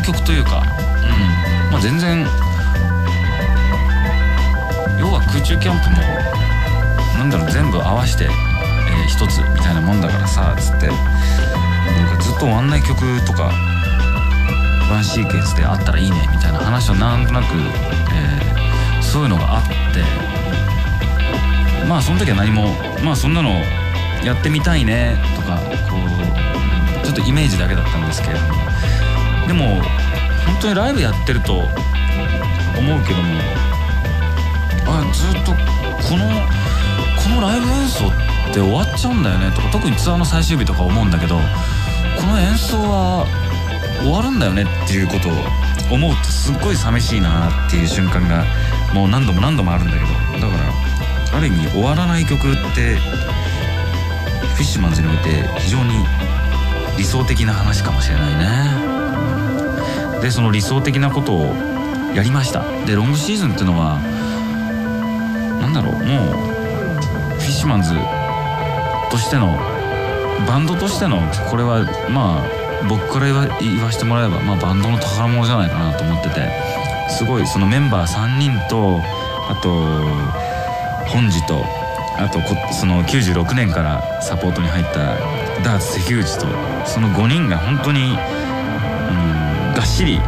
曲というか、うん。まあ、全然要は空中キャンプもなんだろう全部合わせて、えー、一つみたいなもんだからさつって。なんかずっと終わんない曲とかワンシーケンスであったらいいねみたいな話をなんとなく、えー、そういうのがあって。まあその時は何もまあそんなのやってみたいねとかこうちょっとイメージだけだったんですけれどもでも本当にライブやってると思うけどもあずっとこのこのライブ演奏って終わっちゃうんだよねとか特にツアーの最終日とか思うんだけどこの演奏は終わるんだよねっていうことを思うとすっごい寂しいなっていう瞬間がもう何度も何度もあるんだけどだからある意味終わらない曲ってフィッシュマンズにおいて非常に理想的な話かもしれないね。でその理想的なことをやりました。でロングシーズンっていうのは何だろうもうフィッシュマンズとしてのバンドとしてのこれはまあ僕から言わ言わしてもらえば、まあ、バンドの宝物じゃないかなと思っててすごいそのメンバー3人とあと本次とあとその96年からサポートに入ったダーツ関口とその5人が本当に、うん、がっしり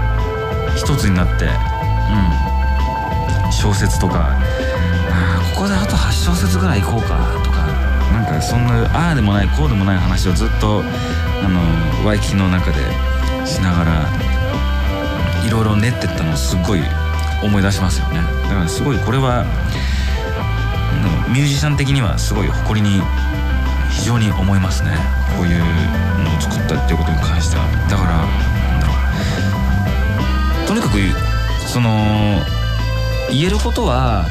一つになって、うん、小説とか。あここであと8小節ぐらい行こうかとか。なんかそんなああでもないこうでもない話をずっとあのワイキキの中でしながらいろいろ練ってったのをすっごい思い出しますよね。だからすごいこれはミュージシャン的にはすごい誇りに非常に思いますね。こういうのを作ったっていうことに関しては。だからその言えることは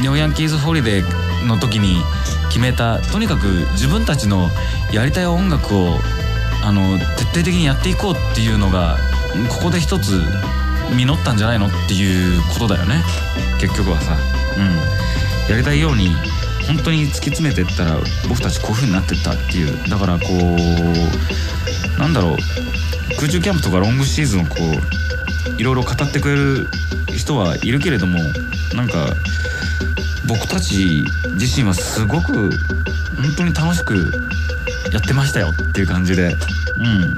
ネオヤンキーズ・ホリデーの時に決めたとにかく自分たちのやりたい音楽をあの徹底的にやっていこうっていうのがここで一つ実ったんじゃないのっていうことだよね。結局はさ。うん。やりたいように本当に突き詰めてったら僕たちこういう風になってったっていう。だからこうなんだろう。空中キャンプとかロングシーズンをこういろいろ語ってくれる人はいるけれどもなんか僕たち自身はすごく本当に楽しくやってましたよっていう感じで。うん。